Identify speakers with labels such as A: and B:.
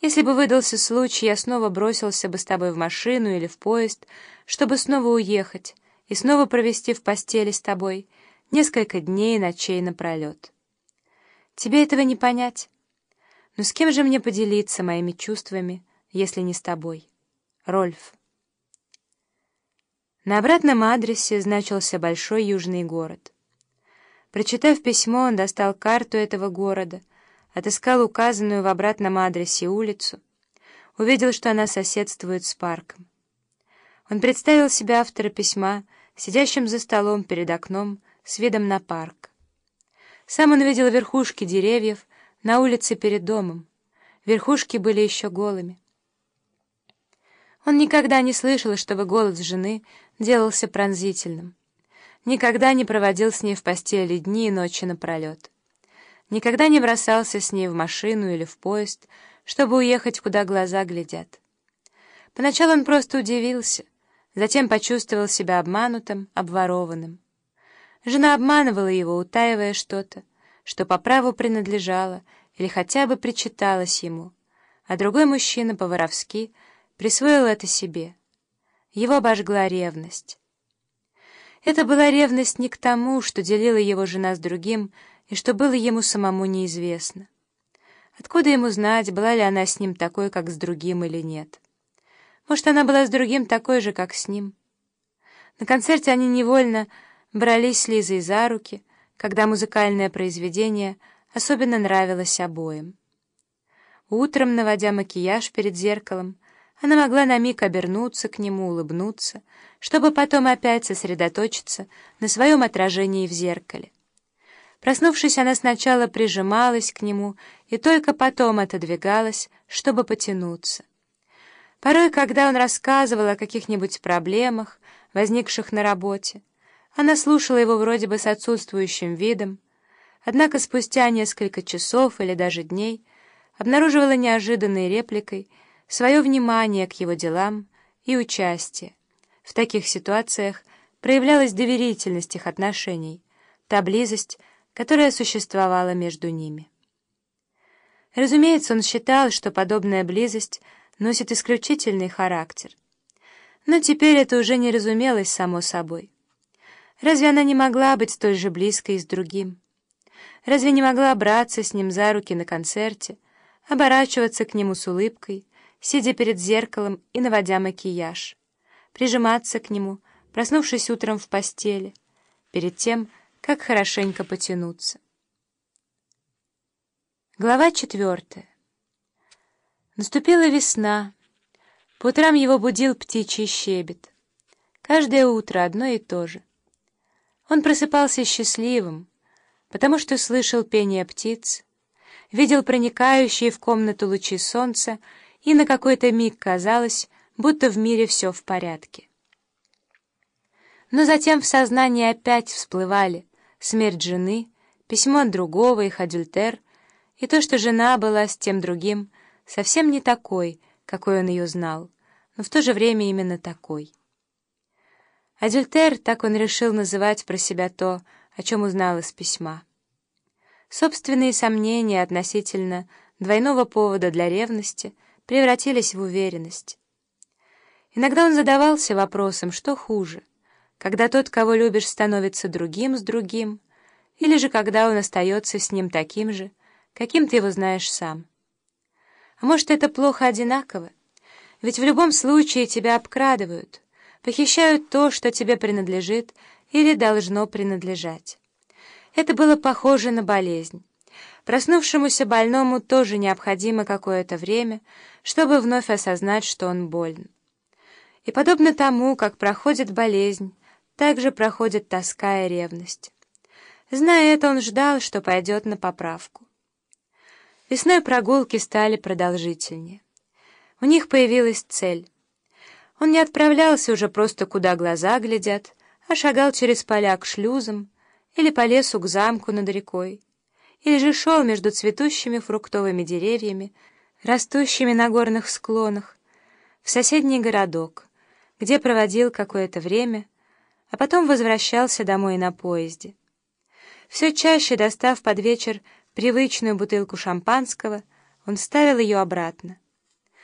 A: Если бы выдался случай, я снова бросился бы с тобой в машину или в поезд, чтобы снова уехать и снова провести в постели с тобой несколько дней и ночей напролет. Тебе этого не понять. Но с кем же мне поделиться моими чувствами, если не с тобой? Рольф. На обратном адресе значился большой южный город. Прочитав письмо, он достал карту этого города, отыскал указанную в обратном адресе улицу, увидел, что она соседствует с парком. Он представил себя автора письма, сидящим за столом перед окном с видом на парк. Сам он видел верхушки деревьев на улице перед домом. Верхушки были еще голыми. Он никогда не слышал, чтобы голос жены делался пронзительным. Никогда не проводил с ней в постели дни и ночи напролет. Никогда не бросался с ней в машину или в поезд, чтобы уехать, куда глаза глядят. Поначалу он просто удивился, затем почувствовал себя обманутым, обворованным. Жена обманывала его, утаивая что-то, что по праву принадлежало или хотя бы причиталось ему, а другой мужчина по-воровски присвоил это себе. Его обожгла ревность. Это была ревность не к тому, что делила его жена с другим, и что было ему самому неизвестно. Откуда ему знать, была ли она с ним такой, как с другим, или нет? Может, она была с другим такой же, как с ним? На концерте они невольно брались с Лизой за руки, когда музыкальное произведение особенно нравилось обоим. Утром, наводя макияж перед зеркалом, она могла на миг обернуться к нему, улыбнуться, чтобы потом опять сосредоточиться на своем отражении в зеркале. Проснувшись, она сначала прижималась к нему и только потом отодвигалась, чтобы потянуться. Порой, когда он рассказывал о каких-нибудь проблемах, возникших на работе, она слушала его вроде бы с отсутствующим видом, однако спустя несколько часов или даже дней обнаруживала неожиданной репликой свое внимание к его делам и участие. В таких ситуациях проявлялась доверительность их отношений, та близость, которая существовала между ними. Разумеется, он считал, что подобная близость носит исключительный характер. Но теперь это уже не разумелось само собой. Разве она не могла быть столь же близкой с другим? Разве не могла браться с ним за руки на концерте, оборачиваться к нему с улыбкой, сидя перед зеркалом и наводя макияж, прижиматься к нему, проснувшись утром в постели, перед тем, как хорошенько потянуться. Глава четвертая. Наступила весна. По утрам его будил птичий щебет. Каждое утро одно и то же. Он просыпался счастливым, потому что слышал пение птиц, видел проникающие в комнату лучи солнца, и на какой-то миг казалось, будто в мире все в порядке. Но затем в сознании опять всплывали смерть жены, письмо от другого, их адюльтер, и то, что жена была с тем другим, совсем не такой, какой он ее знал, но в то же время именно такой. Адюльтер, так он решил называть про себя то, о чем узнал из письма. Собственные сомнения относительно двойного повода для ревности превратились в уверенность. Иногда он задавался вопросом, что хуже — когда тот, кого любишь, становится другим с другим, или же когда он остается с ним таким же, каким ты его знаешь сам. А может, это плохо одинаково? Ведь в любом случае тебя обкрадывают, похищают то, что тебе принадлежит или должно принадлежать. Это было похоже на болезнь. Проснувшемуся больному тоже необходимо какое-то время, чтобы вновь осознать, что он болен. И подобно тому, как проходит болезнь, также проходит тоска и ревность. Зная это, он ждал, что пойдет на поправку. Весной прогулки стали продолжительнее. У них появилась цель. Он не отправлялся уже просто куда глаза глядят, а шагал через поля к шлюзам или по лесу к замку над рекой, или же шел между цветущими фруктовыми деревьями, растущими на горных склонах, в соседний городок, где проводил какое-то время, а потом возвращался домой на поезде. Все чаще, достав под вечер привычную бутылку шампанского, он ставил ее обратно.